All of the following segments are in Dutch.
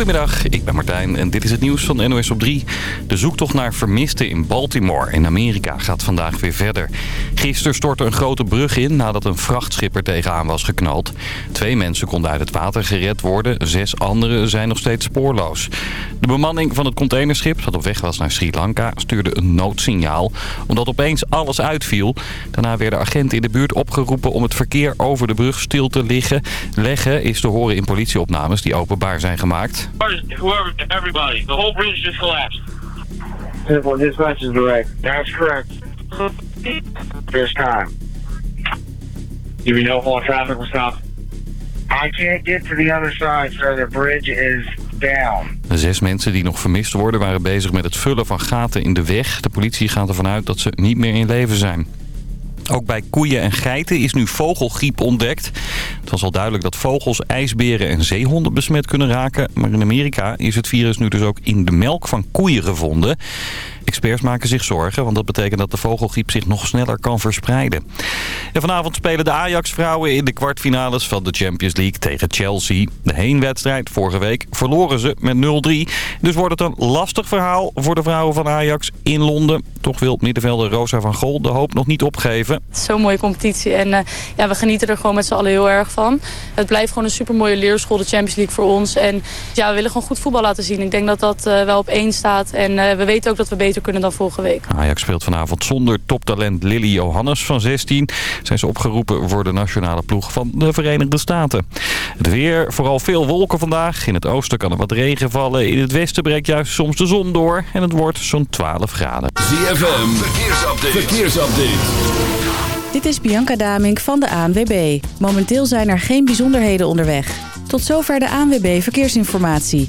Goedemiddag, ik ben Martijn en dit is het nieuws van NOS op 3. De zoektocht naar vermisten in Baltimore in Amerika gaat vandaag weer verder. Gisteren stortte een grote brug in nadat een vrachtschipper tegenaan was geknald. Twee mensen konden uit het water gered worden, zes anderen zijn nog steeds spoorloos. De bemanning van het containerschip, dat op weg was naar Sri Lanka, stuurde een noodsignaal. Omdat opeens alles uitviel. Daarna werden agenten in de buurt opgeroepen om het verkeer over de brug stil te liggen. Leggen is te horen in politieopnames die openbaar zijn gemaakt. Whoever, everybody, the whole bridge just collapsed. Simple dispatch is direct. That's correct. There's time. Do we know how traffic was stopped? I can't get to the other side, sir. The bridge is down. De zes mensen die nog vermist worden waren bezig met het vullen van gaten in de weg. De politie gaat ervan uit dat ze niet meer in leven zijn. Ook bij koeien en geiten is nu vogelgriep ontdekt. Het was al duidelijk dat vogels, ijsberen en zeehonden besmet kunnen raken. Maar in Amerika is het virus nu dus ook in de melk van koeien gevonden. Experts maken zich zorgen, want dat betekent dat de vogelgriep zich nog sneller kan verspreiden. En vanavond spelen de Ajax-vrouwen in de kwartfinales van de Champions League tegen Chelsea. De heenwedstrijd vorige week verloren ze met 0-3. Dus wordt het een lastig verhaal voor de vrouwen van Ajax in Londen. Toch wil middenvelder Rosa van Gol de hoop nog niet opgeven. Zo'n mooie competitie en uh, ja, we genieten er gewoon met z'n allen heel erg van. Het blijft gewoon een supermooie leerschool, de Champions League voor ons. En ja, we willen gewoon goed voetbal laten zien. Ik denk dat dat uh, wel op één staat en uh, we weten ook dat we beter kunnen dan vorige week. Ajax speelt vanavond zonder toptalent Lily Johannes van 16. Zijn ze opgeroepen voor de nationale ploeg van de Verenigde Staten. Het weer, vooral veel wolken vandaag. In het oosten kan er wat regen vallen. In het westen breekt juist soms de zon door. En het wordt zo'n 12 graden. ZFM, verkeersupdate. verkeersupdate. Dit is Bianca Damink van de ANWB. Momenteel zijn er geen bijzonderheden onderweg. Tot zover de ANWB Verkeersinformatie.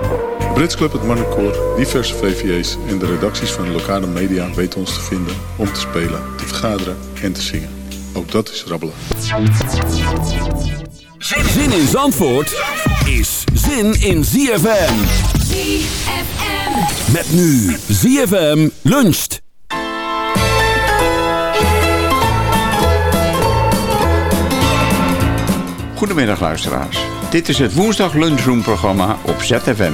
Brits Club, het Marnecoor, diverse VVA's en de redacties van de lokale media weten ons te vinden om te spelen, te vergaderen en te zingen. Ook dat is rabbelen. Zin in Zandvoort is zin in ZFM. ZFM. Met nu ZFM luncht. Goedemiddag luisteraars. Dit is het woensdag lunchroom programma op ZFM.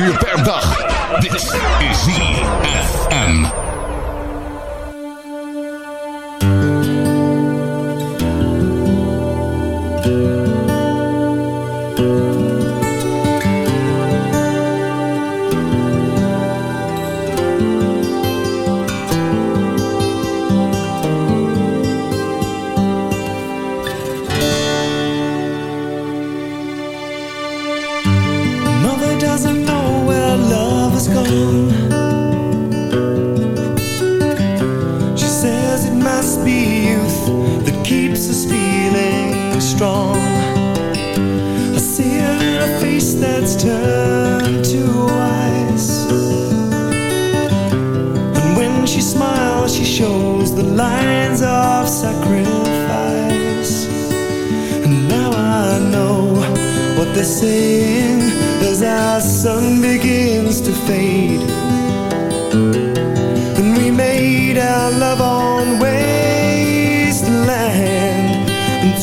4.5 And we made our love on wasteland. And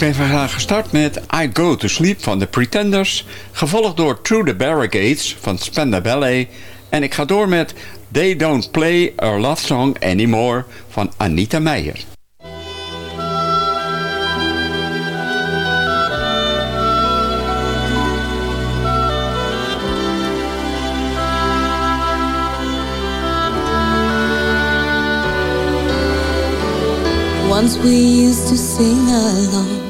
Ik ben vandaag gestart met I Go To Sleep van The Pretenders... gevolgd door Through The Barricades van Spender Ballet... en ik ga door met They Don't Play Our Love Song Anymore van Anita Meijer. Once we used to sing along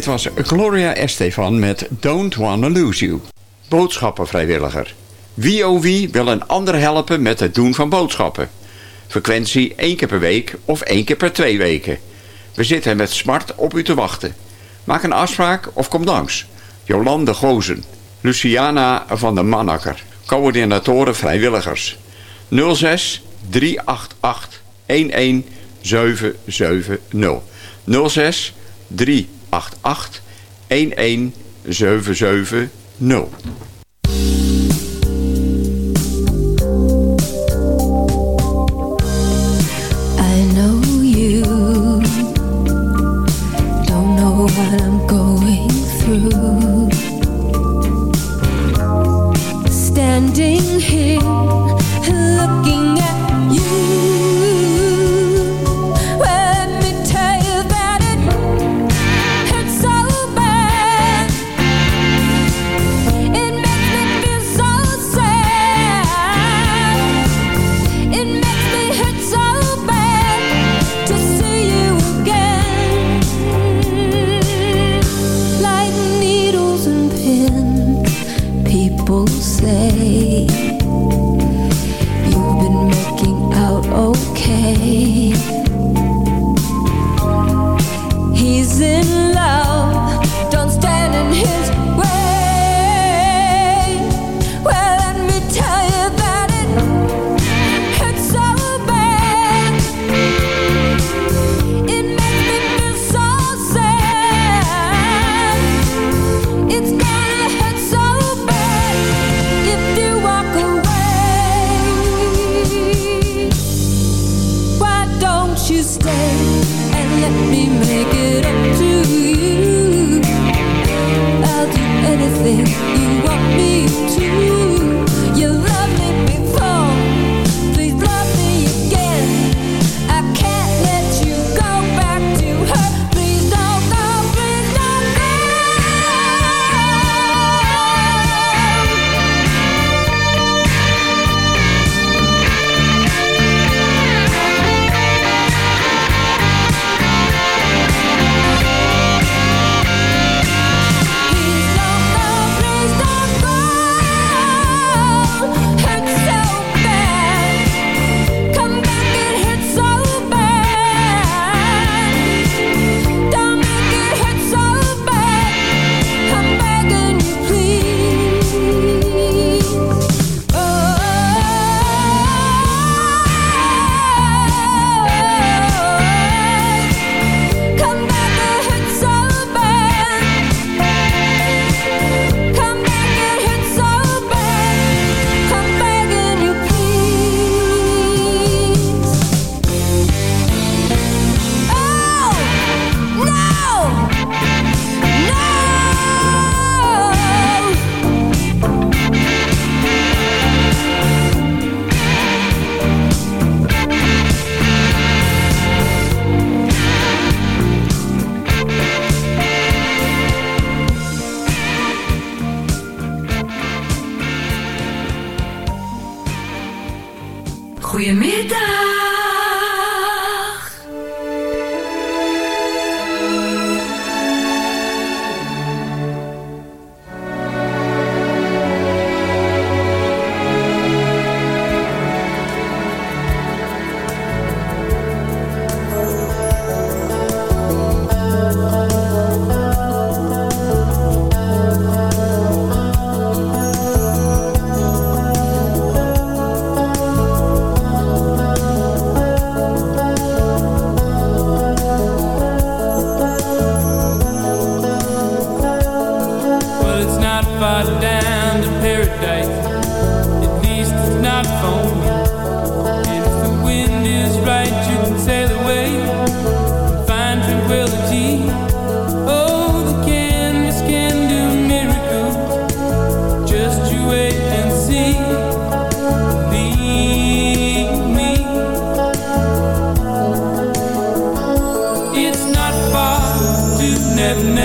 dit was Gloria Estefan met Don't Wanna Lose You. Boodschappenvrijwilliger. Wie of wie wil een ander helpen met het doen van boodschappen. Frequentie één keer per week of één keer per twee weken. We zitten met smart op u te wachten. Maak een afspraak of kom langs. Jolande Gozen. Luciana van der Mannakker. Coördinatoren vrijwilligers. 06 388 11770. 06 3 88 11770.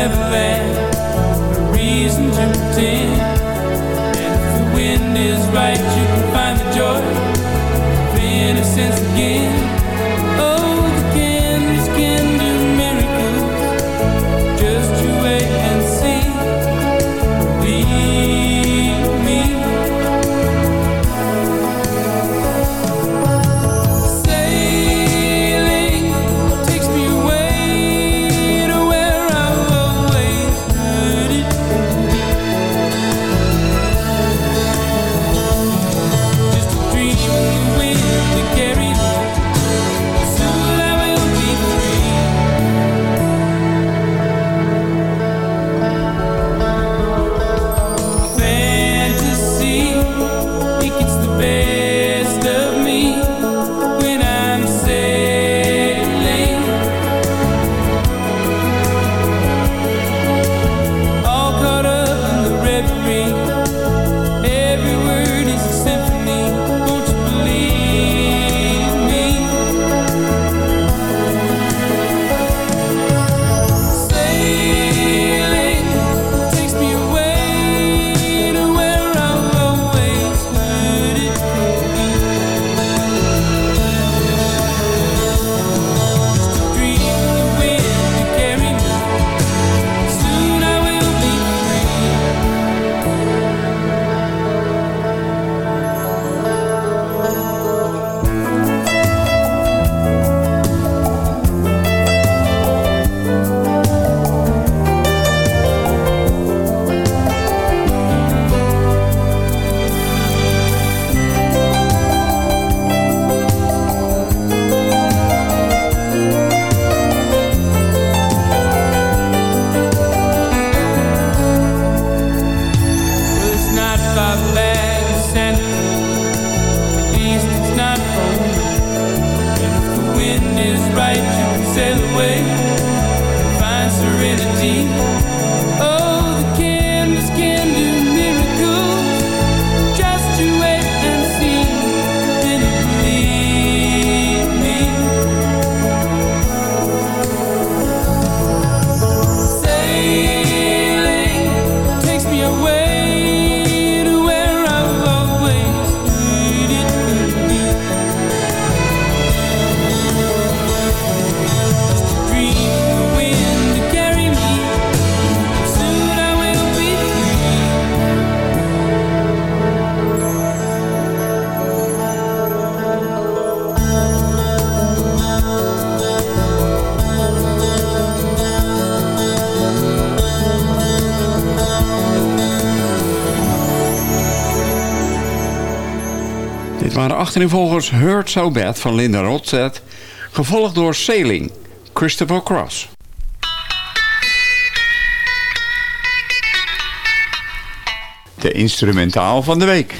everything. Waren achtereenvolgens Hurt So Bad van Linda Ronstadt, gevolgd door Sailing, Christopher Cross. De instrumentaal van de week.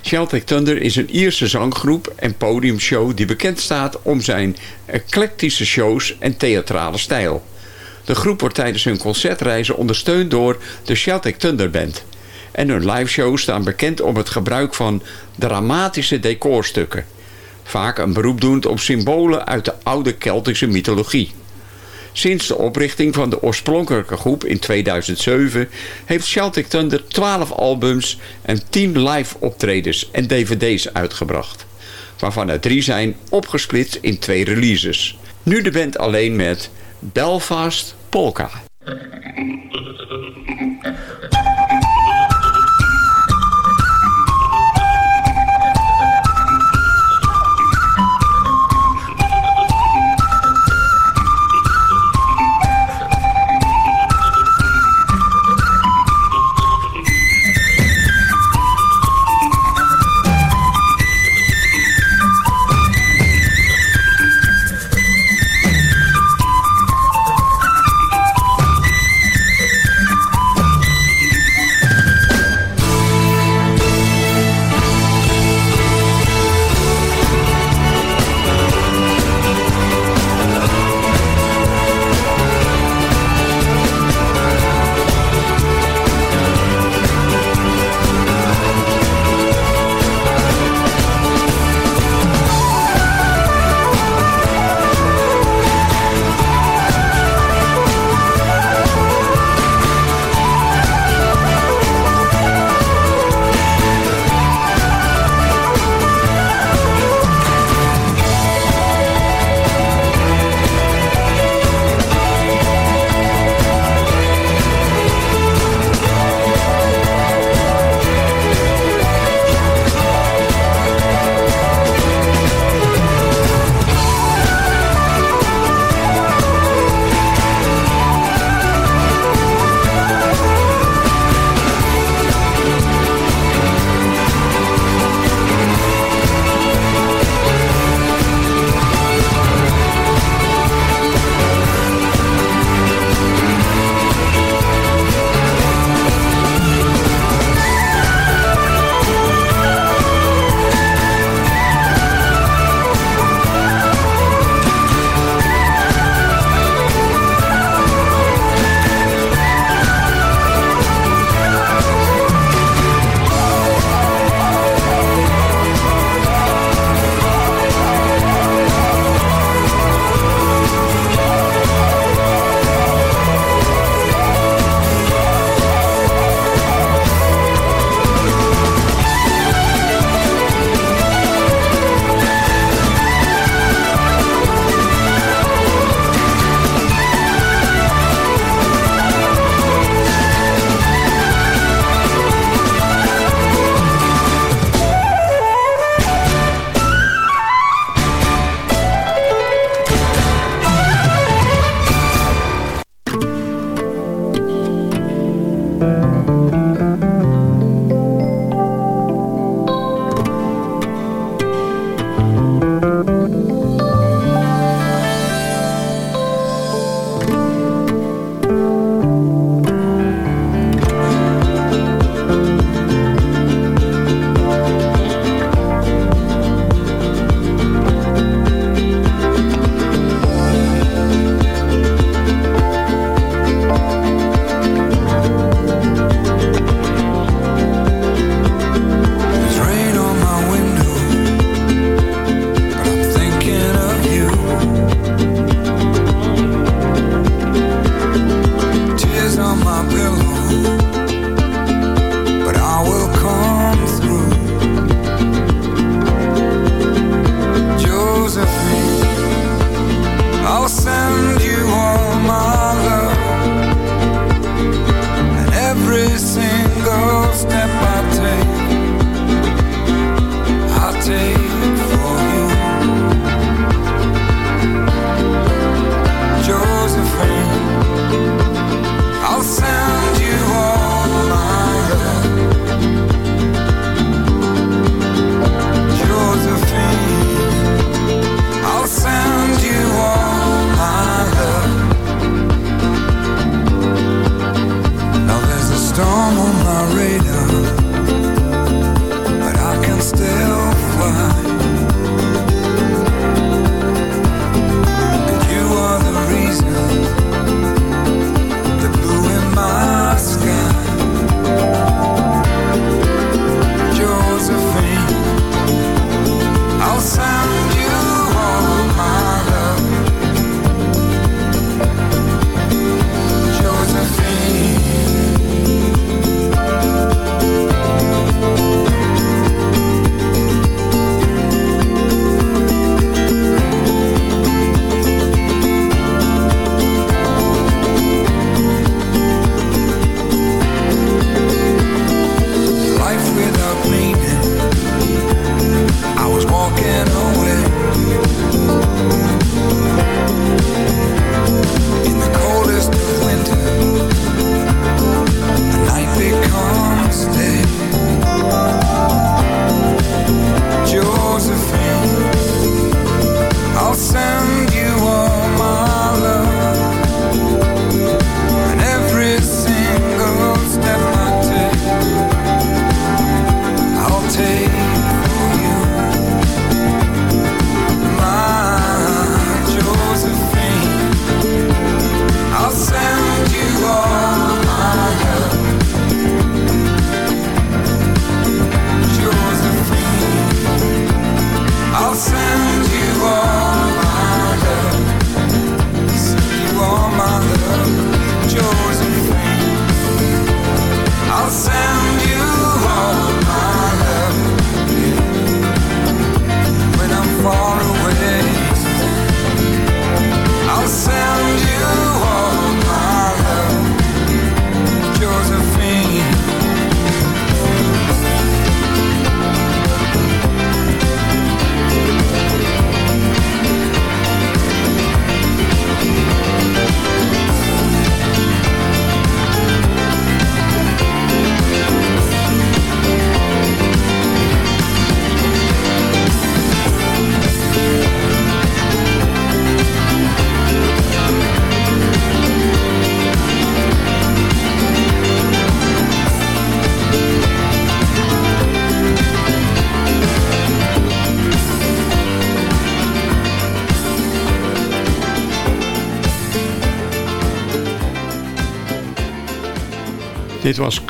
Celtic Thunder is een Ierse zanggroep en podiumshow die bekend staat om zijn eclectische shows en theatrale stijl. De groep wordt tijdens hun concertreizen ondersteund door de Celtic Thunder Band. En hun liveshows staan bekend om het gebruik van dramatische decorstukken. Vaak een beroep doend op symbolen uit de oude Keltische mythologie. Sinds de oprichting van de oorspronkelijke groep in 2007 heeft Celtic Thunder 12 albums en 10 live optredens en dvd's uitgebracht. Waarvan er drie zijn opgesplitst in twee releases. Nu de band alleen met Belfast Polka.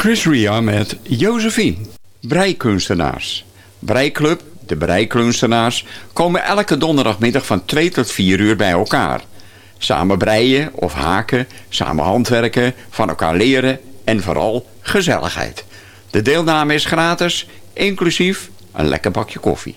Chris Ria met Josephine. Breikunstenaars. Breiklub, de breikunstenaars, komen elke donderdagmiddag van 2 tot 4 uur bij elkaar. Samen breien of haken, samen handwerken, van elkaar leren en vooral gezelligheid. De deelname is gratis, inclusief een lekker bakje koffie.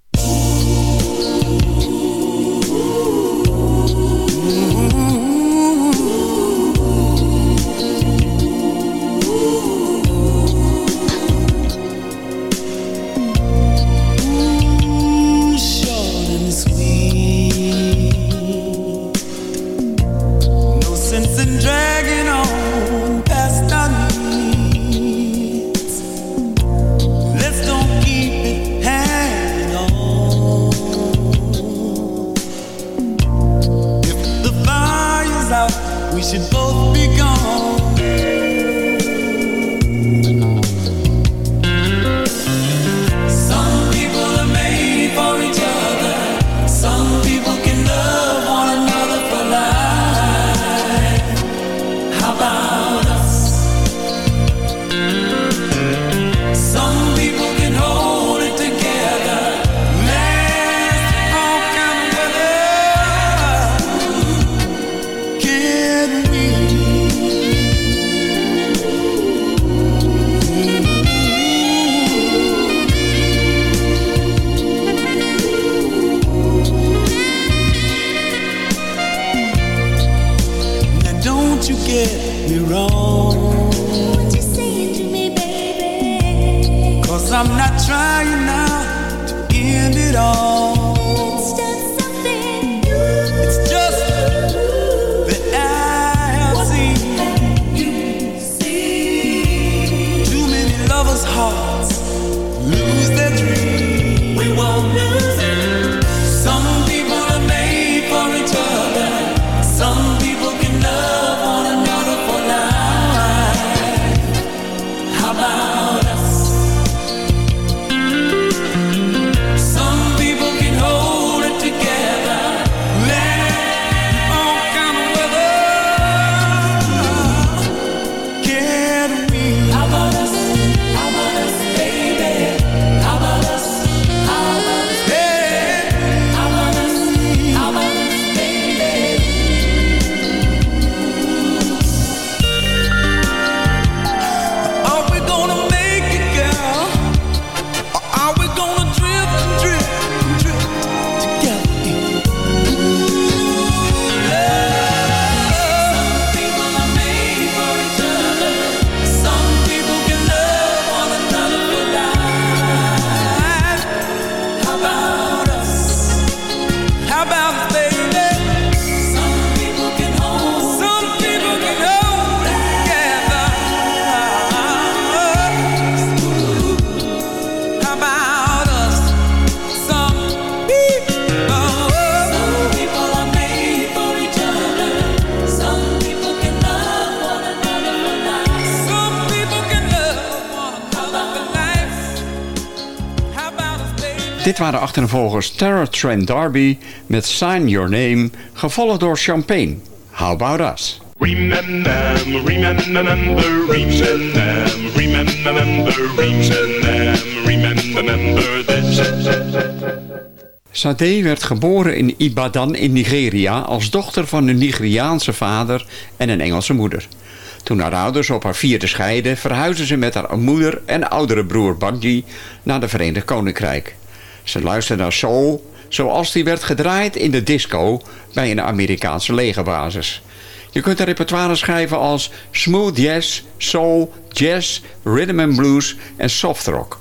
Dit waren achtervolgers Terror Trent Darby met Sign Your Name, gevolgd door Champagne. How About Us? Sade werd geboren in Ibadan in Nigeria als dochter van een Nigeriaanse vader en een Engelse moeder. Toen haar ouders op haar vierde scheiden, verhuisden ze met haar moeder en oudere broer Baggi naar de Verenigd Koninkrijk. Ze luisterde naar soul zoals die werd gedraaid in de disco bij een Amerikaanse legerbasis. Je kunt een repertoire schrijven als smooth jazz, soul, jazz, rhythm and blues en soft rock.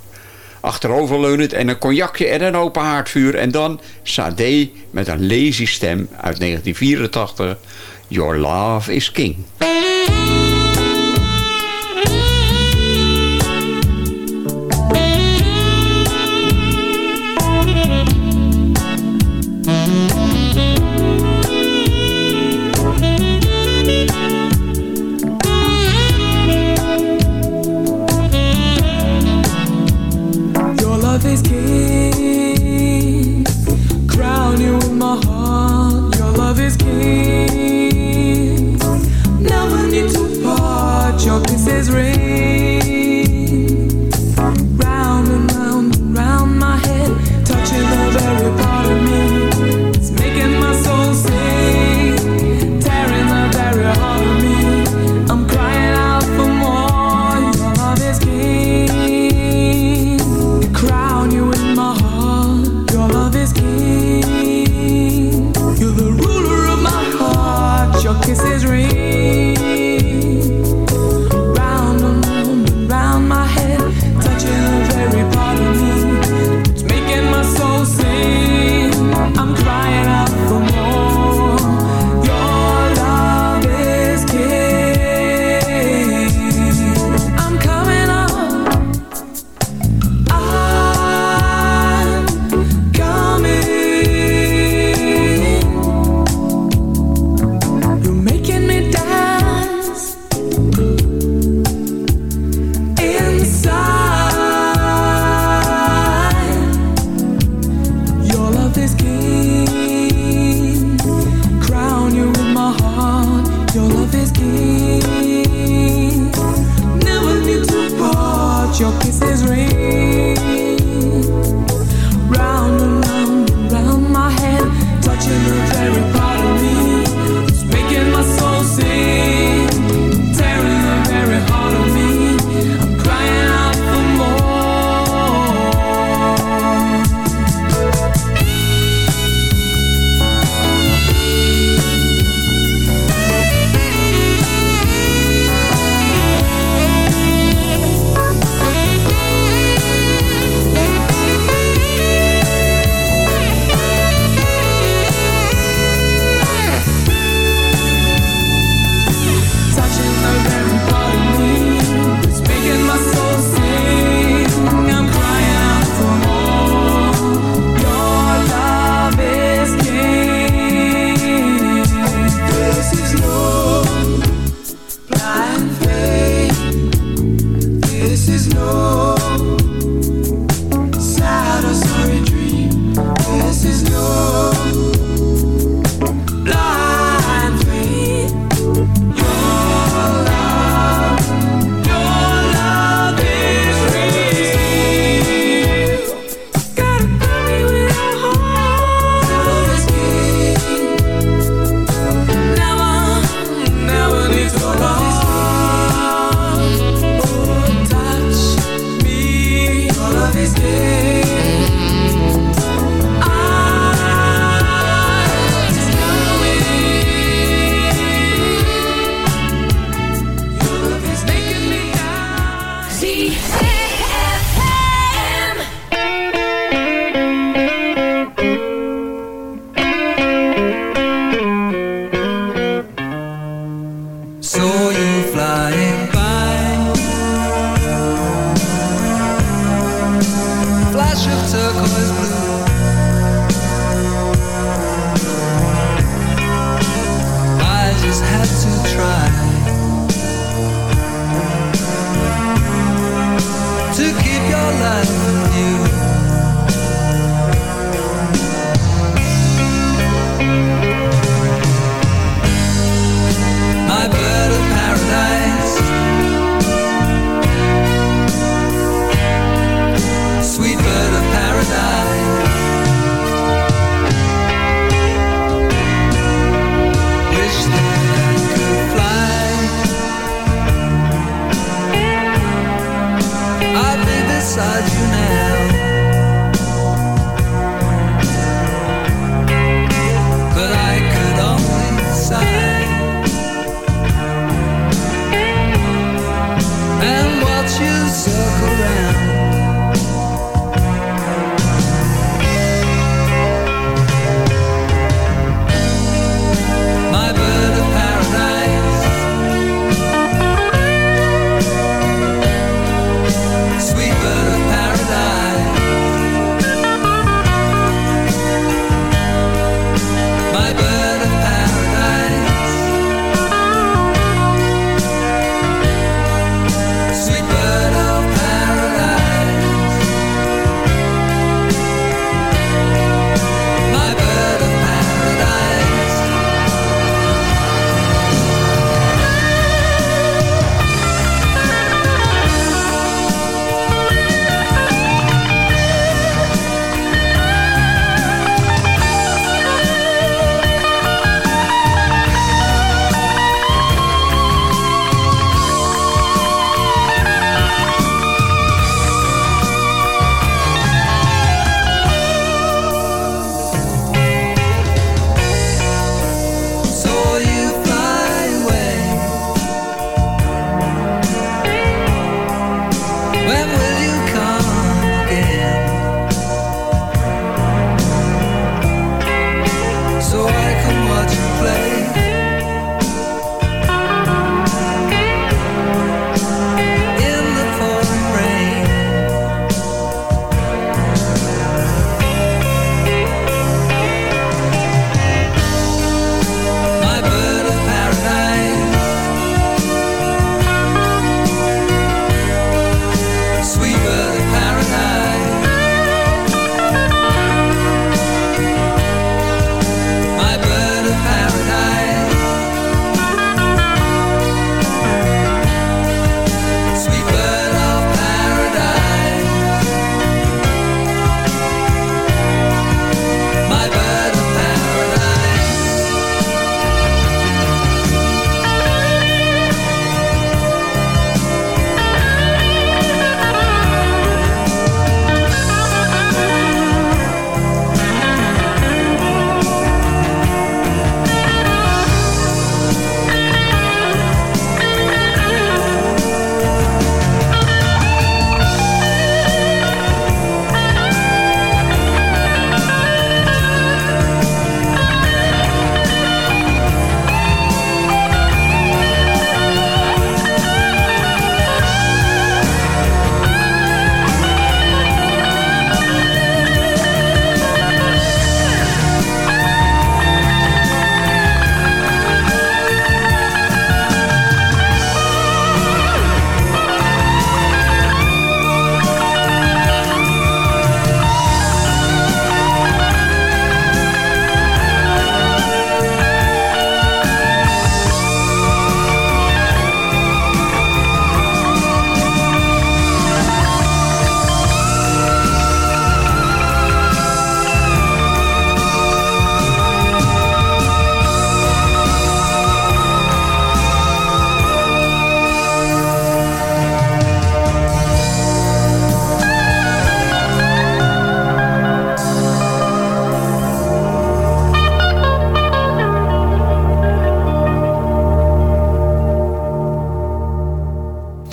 Achteroverleunend en een cognacje en een open haardvuur en dan Sade met een lazy stem uit 1984, Your Love is King.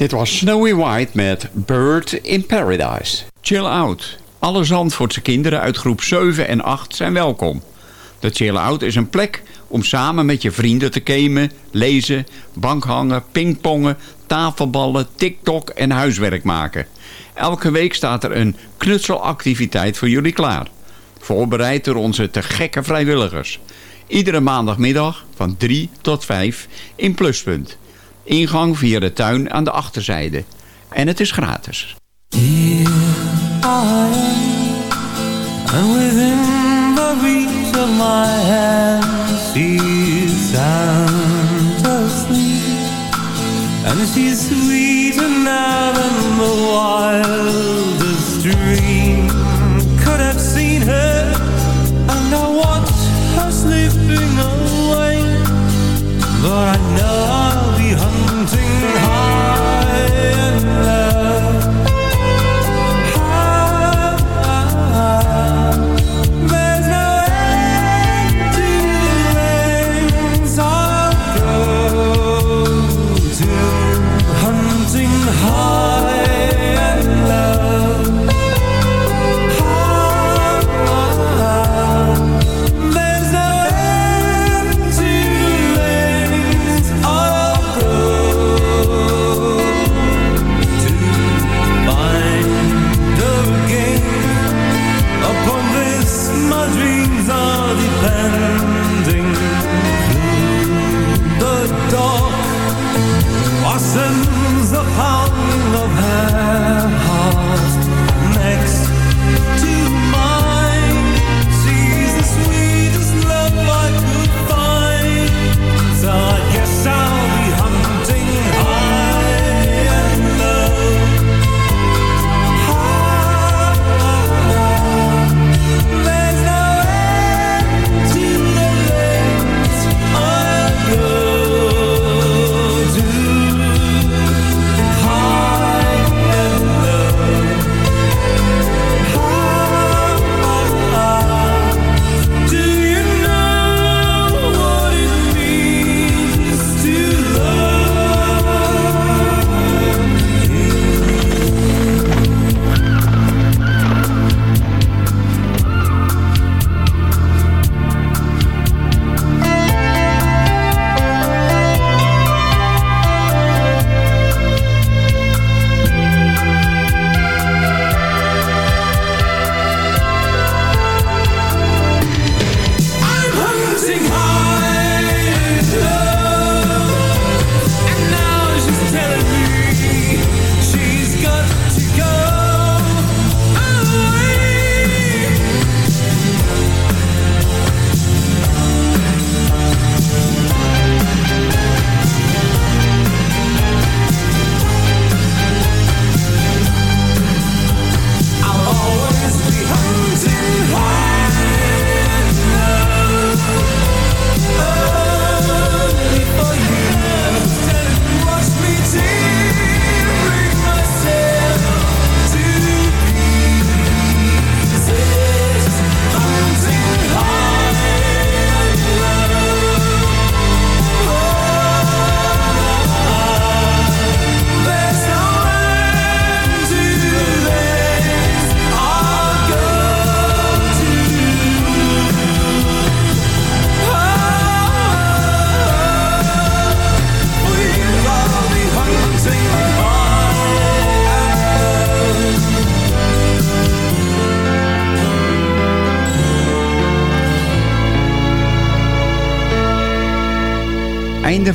Dit was Snowy White met Bird in Paradise. Chill Out. Alle Zandvoortse kinderen uit groep 7 en 8 zijn welkom. De Chill Out is een plek om samen met je vrienden te gamen, lezen, bankhangen, pingpongen, tafelballen, TikTok en huiswerk maken. Elke week staat er een knutselactiviteit voor jullie klaar. Voorbereid door onze te gekke vrijwilligers. Iedere maandagmiddag van 3 tot 5 in Pluspunt. Ingang via de tuin aan de achterzijde. En het is gratis. And the